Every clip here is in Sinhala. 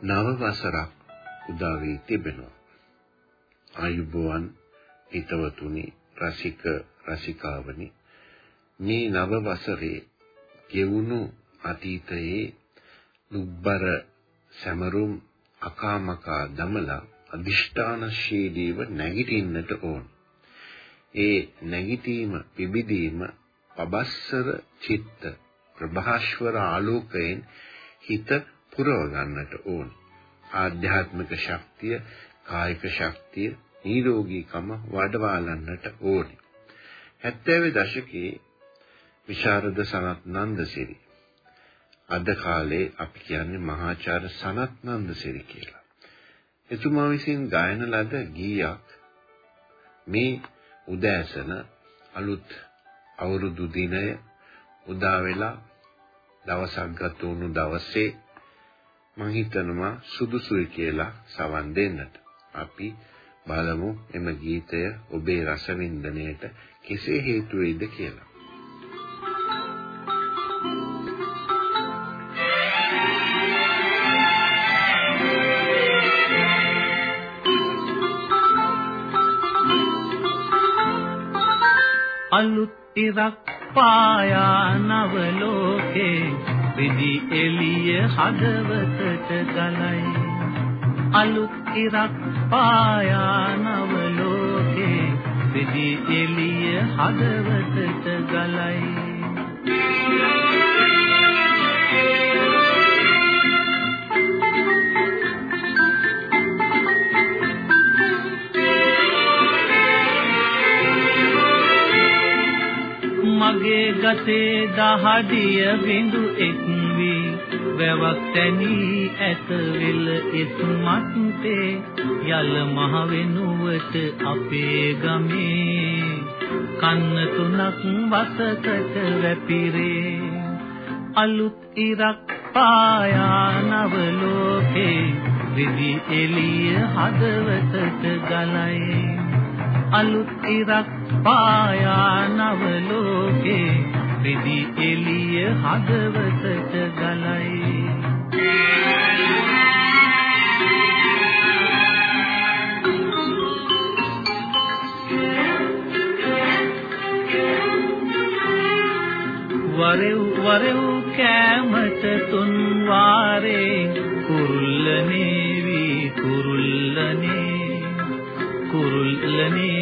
නව වසරක් උදා වී තිබෙනවා. ආයුබෝවන් හිතවතුනි රසික රසිකාවනි මේ නව වසරේ ගෙවුණු අතීතයේ දුබ්බර සැමරුම් අකාමකා දමලා අදිෂ්ඨානශීලීව නැගිටින්නට ඕන. ඒ නැගිටීම පිබිදීම පබස්සර චිත්ත ප්‍රභාස්වර ආලෝකයෙන් හිත පුරව ගන්නට ඕන. ආධ්‍යාත්මික ශක්තිය, කායික ශක්තිය, නිරෝගීකම වඩවාලන්නට ඕනේ. 70 දශකයේ විශාරද සනත් නන්දසිරි අද කාලේ අපි කියන්නේ මහාචාර්ය සනත් නන්දසිරි කියලා. එතුමා විසින් ගායන ලද ගීයක් මේ උදෑසන අලුත් අවුරුදු දිනය උදා වෙලා දවසක් ගත වුණු දවසේ මම හිතනවා සුදුසුයි කියලා සවන් දෙන්නට. අපි බලමු එම ගීතය ඔබේ රසවින්දනයට කෙසේ හේතු වෙයිද කියලා. අලුත් ඉරක් පායා නව ලෝකේ විදි එළිය හදවතට ගලයි. අලුත් ඉරක් පායා නව ලෝකේ විදි එළිය හදවතට ගලයි. මගේ ගතේ දහඩිය බිඳු එක් වී වැවක් තැනී ඇත වෙල ඉස්මත්තේ යල මහ වෙනුවට අපේ ගමේ. කන්න තුනක් වසකට වැපිරේ. අලුත් ඉරක් පායා නව ලෝකේ විදි එළිය හදවතට ගලයි. අලුත් ඉරක් පායා නව ලෝකේ. රිදි එළිය හදවතට ගලයි. වරෙව් වරෙව් කෑමට තුන් වාරේ. කුරුල්ලනේ වී කුරුල්ලනේ කුරුල්ලනේ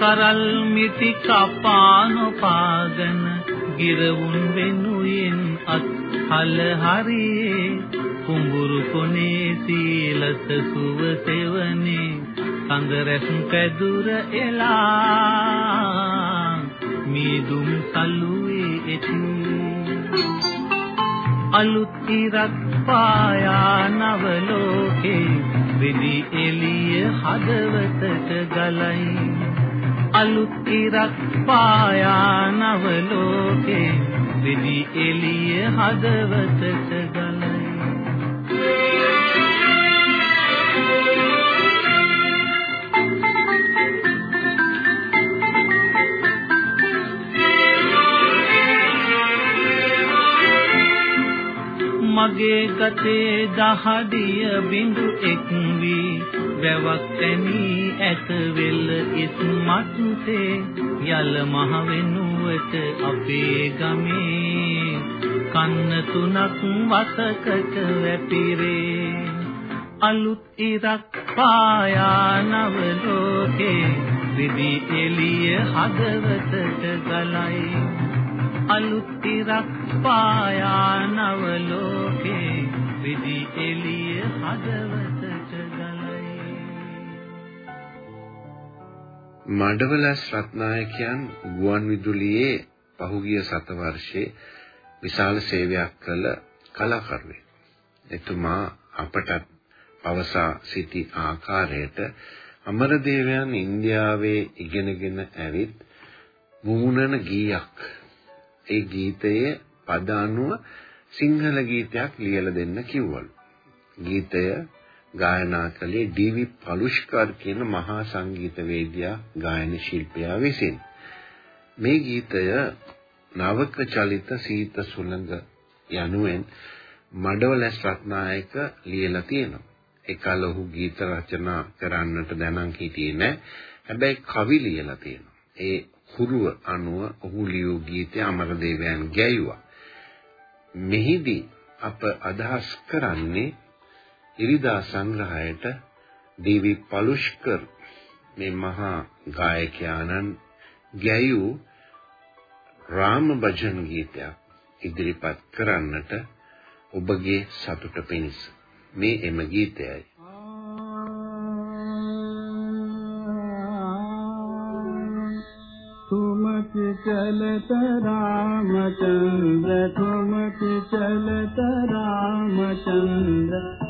කරල් මිටි කපාන පාගන ගිරවුන් වෙනුයෙන් අත් හල හරියේ කුඹුරු කොනේ සීලස සුව සෙවනේ කඳ රැස් පැදුර එලා මීදුම් සලුවේ එති. අලුත් ඉරක් පායා නව ලෝකේ විදි එළිය හදවතට ගලයි. අලුත් ඉරක් පායා නව ලෝකේ විදි එළිය හදවතට ගලයි. මගේ ගතේ දහඩිය බිඳු එක් වී වැවක් තැනී ඇත වෙල ඉස්මත්සේ යල මහ වෙනුවට අපේ ගමේ. කන්න තුනක් වසකට වැපිරේ. අලුත් ඉරක් පායා නව ලෝකේ. විදි එළිය හදවතට ගලයි. අලුත් ඉරක් පායා නව ලෝකේ. විදි එළිය හදවතට මඩවලස් රත්නායකයන් ගුවන් විදුලියේ පහුගිය සත වර්ෂයේ විශාල සේවයක් කළ කලාකරුවෙක්. එතුමා අපට පවසා සිටි ආකාරයට අමරදේවයන් ඉන්දියාවේ ඉගෙනගෙන ඇවිත් මුමුණන ගීයක්. ඒ ගීතයේ පද අනුව සිංහල ගීතයක් ලියලා දෙන්න කිව්වලු. ගීතය ගායනා කළේ ඩී.වි. පලුෂ්කර් කියන මහා සංගීතවේදියා ගායන ශිල්පියා විසින්. මේ ගීතය නවක චලිත සීත සුළඟ යනුවෙන් මඩවලස් රත්නායක ලියලා තියෙනවා. එකල ඔහු ගීත රචනා කරන්නට දැනන් හිටියේ නැහැ. හැබැයි කවි ලියලා තියෙනවා. ඒ හුරුව අනුව ඔහු ලියූ ගීතය අමරදේවයන් ගැයුවා. මෙහිදී අප අදහස් කරන්නේ ඉරිදා සංග්‍රහයට ඩී.වි. පලුෂ්කර් මේ මහා ගායකයාණන් ගැයූ රාම භජන් ගීතයක් ඉදිරිපත් කරන්නට ඔබගේ සතුට පිණිස මේ එම ගීතයයි ठुमकी चलत रामचंद्र ठुमकी चलत रामचंद्र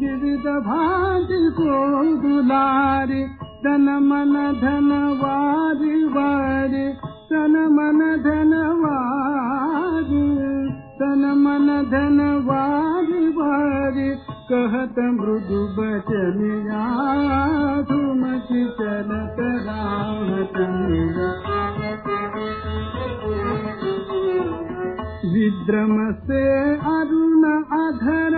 विविध भांति को दुलारे तन मन धन वारी मन धन वारी तन मन धन वारी वारी कहत मृदु चलत रामचंद्र विद्रम अरुण अधर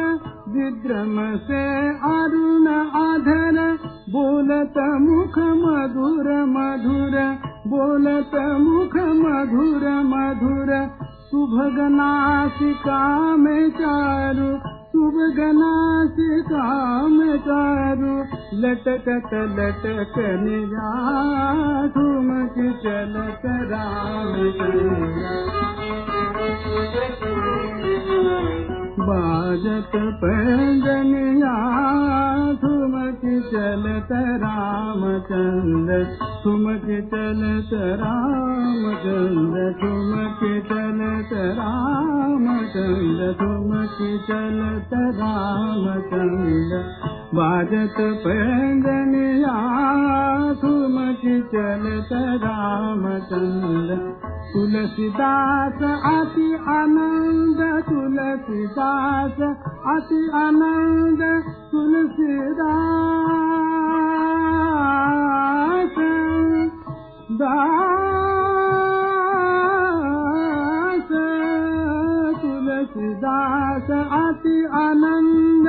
विद्रम से अरुण अधर, बोलत मुख मधुर मधुर, बोलत मुख मधुर मधुर। सुभगनासिका में चारु सुभगनासिका में चारु। लटकत लटक निजा ठुमक चलत राम बाजत पैंजनिया ठुमक चलत रामचंद्र ठुमक चलत रामचंद्र ठुमक चलत रामचंद्र ठुमक चलत रामचंद्र। बाजत पैंजनिया ठुमक चलत रामचंद्र तुलसीदास अति आनंद तुलसीदास अति तुलसीदास। दास तुलसीदास अति आनंद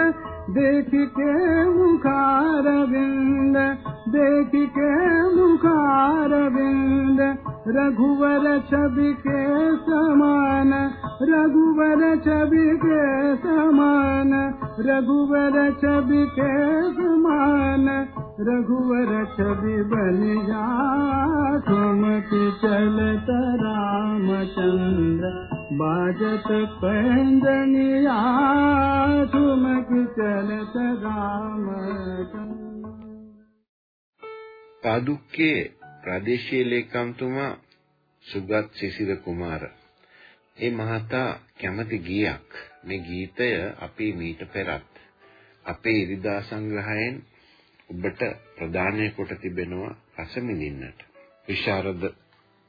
देख के मुखार बिंद देख के मुखार बिंद रघुवर छवि के समान रघुवर छवि के समान रघुवर छवि के समान रघुवर छवि बलिया चल राम चंद्र बाजत रघुवरघुवरविघुवरघुवर्याम कुचल बाजतन्याम कुचलु ප්‍රදේශීය ලේකම්තුමා සුගත් සිසිර කුමාර. ඒ මහතා කැමති ගීයක්. මේ ගීතය අපි මීට පෙරත් අපේ ඉරිදා සංග්‍රහයෙන් ඔබට ප්‍රදානය කොට තිබෙනවා රස විඳින්නට. විශාරද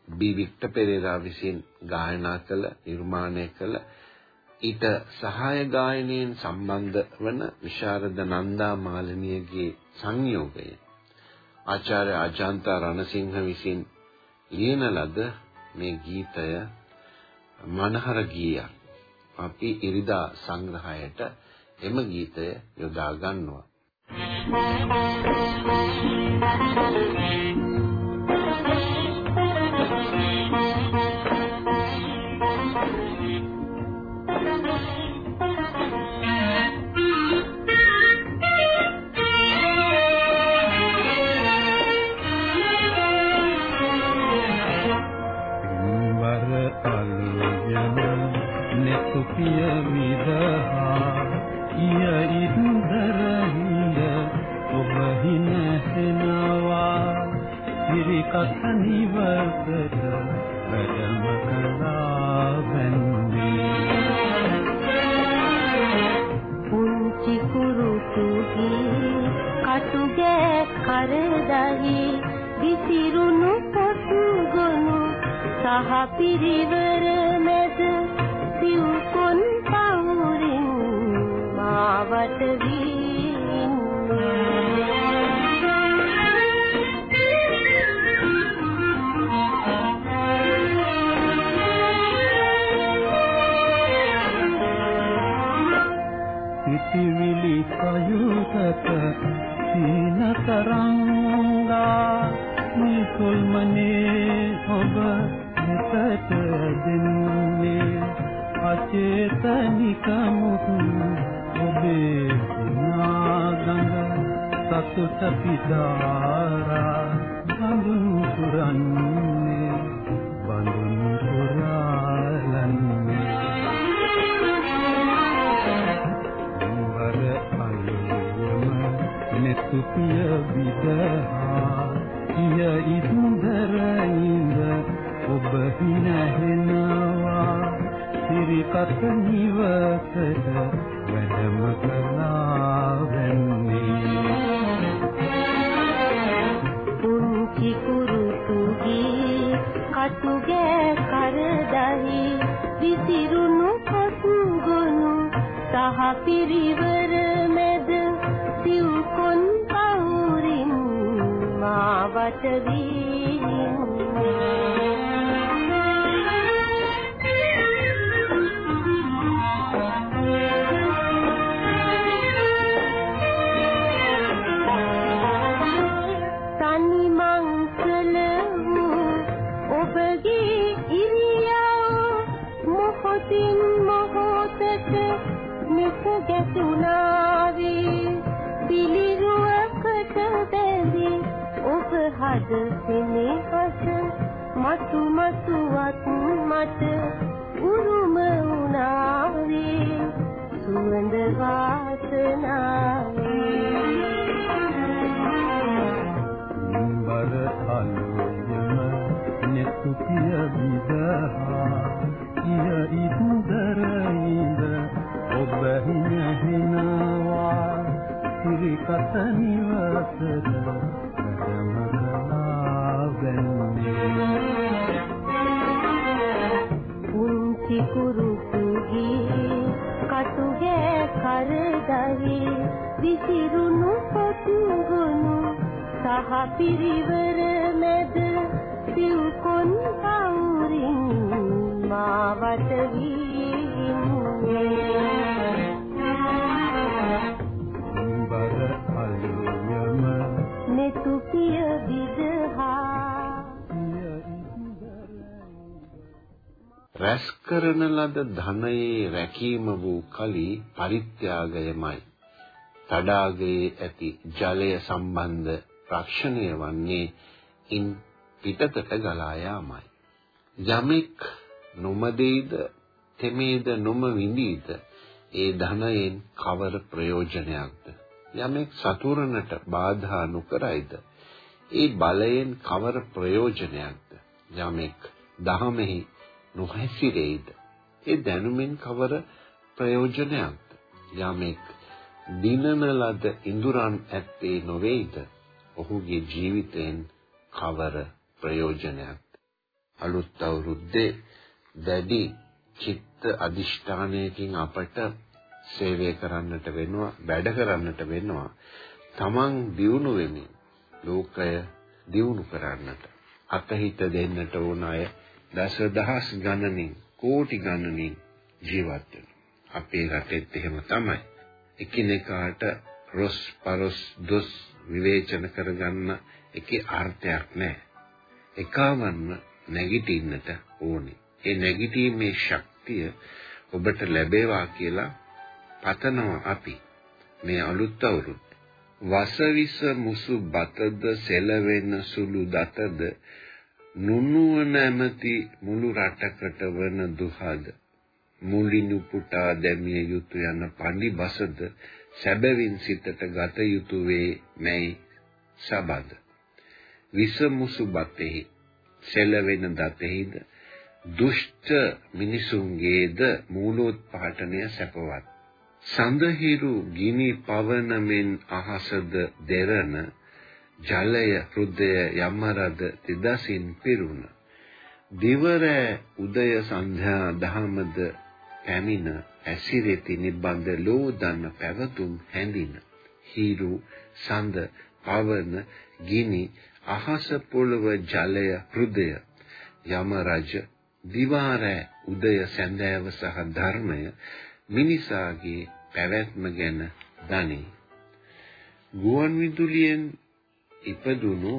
බී වික්ටර් පෙරේරා විසින් ගායනා කළ නිර්මාණය කළ ඊට සහාය ගායනයෙන් සම්බන්ධ වන විශාරද නන්දා මාලිනියගේ සංයෝගය ආචාර්ය අජන්තා රණසිංහ විසින් ලියන ලද මේ ගීතය මනහර ගීයක්. අපි ඉරිදා සංග්‍රහයට එම ගීතය යොදා ගන්නවා. Thank you. سبيلهم වී හද සෙනෙහස මතු මතුවත් මට උරුම වුණාවේ. සුවඳ වාසනාවේ කරන ලද ධනයේ රැකීම වූ කලි පරිත්‍යාගයමයි. තඩාගයේ ඇති ජලය සම්බන්ධ රක්ෂණය වන්නේ ඉන් පිටතට ගලා යාමයි. යමෙක් නොමදෙයිද තෙමේද නොම විඳීද ඒ ධනයෙන් කවර ප්‍රයෝජනයක්ද යමෙක් සතුරනට බාධා නොකරයිද ඒ බලයෙන් කවර ප්‍රයෝජනයක්ද? යමෙක් දහමෙහි නොහැසිරෙයිද? ඒ දැනුමින් කවර ප්‍රයෝජනයක්ද? යමෙක් දිනන ලද ඉඳුරන් ඇත්තේ නොවේද? ඔහුගේ ජීවිතයෙන් කවර ප්‍රයෝජනයක්ද? අලුත් අවුරුද්දේ දැඩි චිත්ත අදිෂ්ඨානයකින් අපට සේවය කරන්නට වෙනවා, වැඩ කරන්නට වෙනවා. තමන් දියුණු වෙමින් ලෝකය දියුණු කරන්නට අතහිත දෙන්නට ඕන අය දසදහස් ගණනින් කෝටි ගණනින් ජීවත් වෙනවා. අපේ රටෙත් එහෙම තමයි. එකිනෙකාට රොස් පරොස් දොස් විවේචන කරගන්න එකේ අර්ථයක් නැහැ. එකවන්න නැගිටින්නට ඕනේ. ඒ නැගිටීමේ ශක්තිය ඔබට ලැබේවා කියලා පතනවා අපි. මේ අලුත් අවුරුද්ද. වසවිස මුසු බතද සෙලවෙන සුළු දතද නුනුවන ඇමති මුළු රටකට වන දුහද මුලිනු පුටා දැමිය යුතු යන පඬි බසද සැබවින් සිතට ගත යුතු වේ මැයි සබද විස මුසු බතෙහි සෙලවෙන දතෙහිද දුෂ්ට මිනිසුන්ගේද මූලෝත්පාටනය සැපවත්. සඳහිරු ගිනි පවන මෙන් අහසද දෙරණ ජලය හෘදය යමරද තිදසින් පිරුණ. දිවර උදය සන්ධ්‍යා දහමද පැමිණ ඇසිරෙති නිබඳ ලෝදන්න පැවතුම් හැඳින. හිරු සඳ පවන ගිනි අහස පොළව ජලය හෘදය යම රජ දිවාරෑ උදය සැඳෑව සහ ධර්මය මිනිසාගේ පැවැත්ම ගැන දනී. ගුවන් විදුලියෙන් ඉපදුණු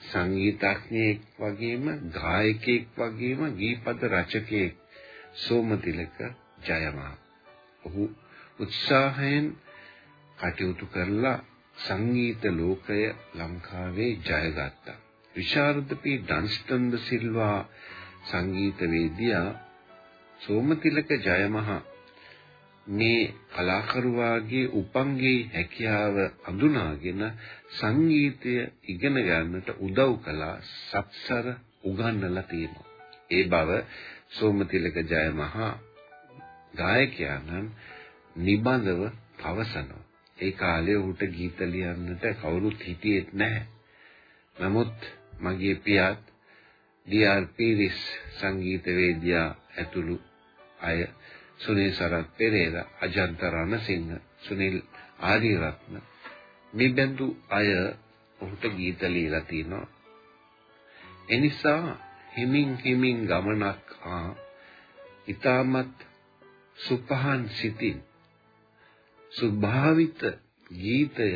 සංගීතඥයෙක් වගේම ගායකයෙක් වගේම ගීපද රචකයෙක් සෝමතිලක ජයමා. ඔහු උත්සාහයෙන් කටයුතු කරලා සංගීත ලෝකය ලංකාවේ ජයගත්තා. විශාරද පී ඩන්ස්ටන් ද සිල්වා සංගීතවේදියා සෝමතිලක ජයමහා මේ කලාකරුවාගේ උපංගේ හැකියාව අඳුනාගෙන සංගීතය ඉගෙන ගන්නට උදව් කළා සත්සර උගන්වලා තියෙනවා. ඒ බව සෝමතිලක ජයමහා ගායකයාණන් නිබඳව පවසනවා. ඒ කාලේ ඌට ගීත ලියන්නට කවුරුත් හිටියෙත් නැහැ. නමුත් මගේ පියාත් ඩී.ආර්. පීරිස් සංගීතවේදියා ඇතුළු අය සුනිල් සරත් පෙරේරා, අජන්ත රණසිංහ, සුනිල් ආරියරත්න මේ බඳු අය ඔහුට ගීත ලියලා තිනවා. එනිසා හිමින් හිමින් ගමනක් ආ ඊටමත් සුපහන් සිතින් සුභාවිත ගීතය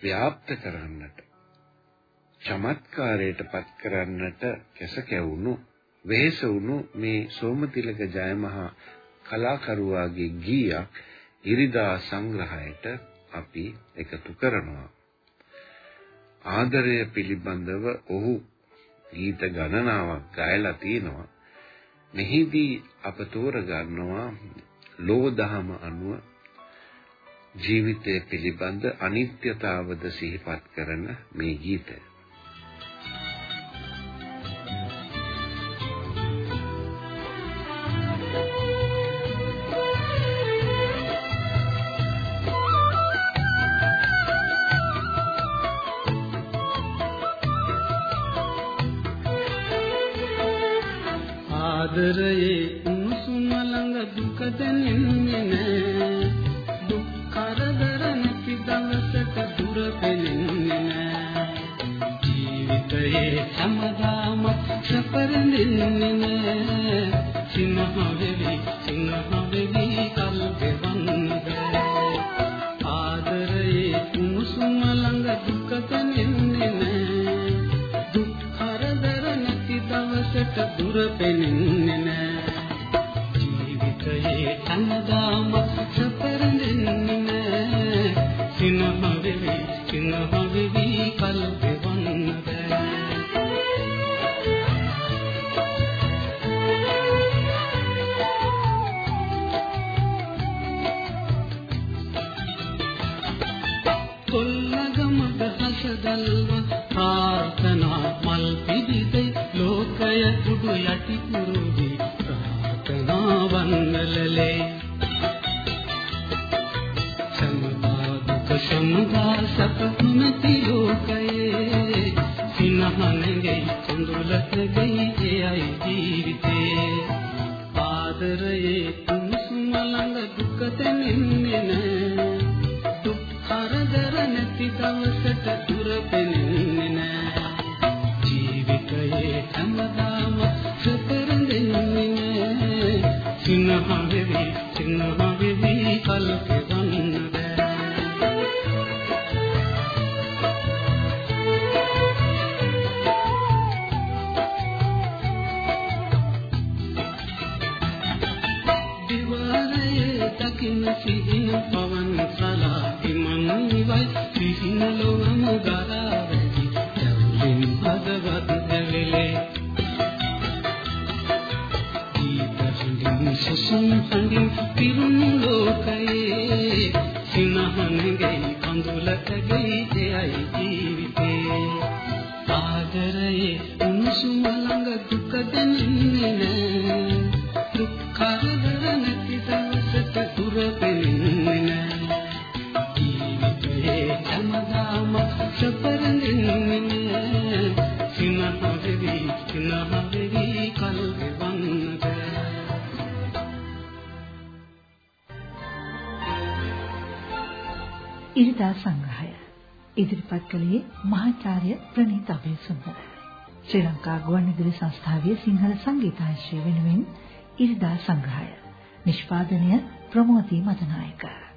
ව්‍යාප්ත කරන්නට චමත්කාරයට පත් කරන්නට කැස කැවුණු වෙහෙස වුණු මේ සෝමතිලක ජයමහා කලාකරුවාගේ ගීයක් ඉරිදා සංග්‍රහයට අපි එකතු කරනවා. ආදරය පිළිබඳව ඔහු ගීත ගණනාවක් ගයලා තිනවා. මෙහිදී අප තෝරගන්නවා ලෝදහම අනුව ජීවිතය පිළිබඳ අනිත්‍යතාවද සිහිපත් කරන මේ ගීතය. ජීවිතයේ සමදාම සැපරෙන්නේ නෑ සිනහ වෙවි සිනහ වෙවි කල් ගෙවන්න බෑ ආදරයේ උණුසුම ළඟ දුක දැනෙන්නේ නෑ දුක් කරදර නැති දවසක දුර පෙනෙන්නේ කොල්ලගමද හසදල්ව ප්‍රාර්ථනා මල් පිදිදේ ලෝකය උඩු යටි කුරුදි ප්‍රාර්ථනාවන් වලලේ සම්මා දුක සම්මා සප නොමැති ලෝකයේ? සිනහනගේ කුඳුලක ගයි එයයි ජීවිතේ. ආදරයේ තුන්සුම ළඟ දුක දැනෙන්නේ නෑ දුක් කරදර නැති දවසට දුර පෙනෙන්නේ නෑ. ජීවිතයේ හැමදාම සතරෙන්නේ නෑ. සිනහ වෙවි සිනහ වෙවි කල්පවන්න බෑ උණුසුම ළඟ දුක දැනෙන්නේ නෑ දුක් කරදර නැති දවසට දුර පෙනෙන්නේ නෑ ජීවිතයේ හැමදාම සපරන්නේ නෑ සිනහ වෙවි සිනහ වෙවි කල් ගෙවන්න බෑ ඉරිදා සංග්‍රහය. ඉදිරිපත් කළේ මහාචාර්ය ප්‍රනීත අබේසුන්දර. ශ්‍රී ලංකා ගුවන්විදුලි සංස්ථාවේ සිංහල සංගීතාංශය වෙනුවෙන් ඉරිදා සංග්‍රහය. නිෂ්පාදනය ප්‍රමෝදී මදනායක.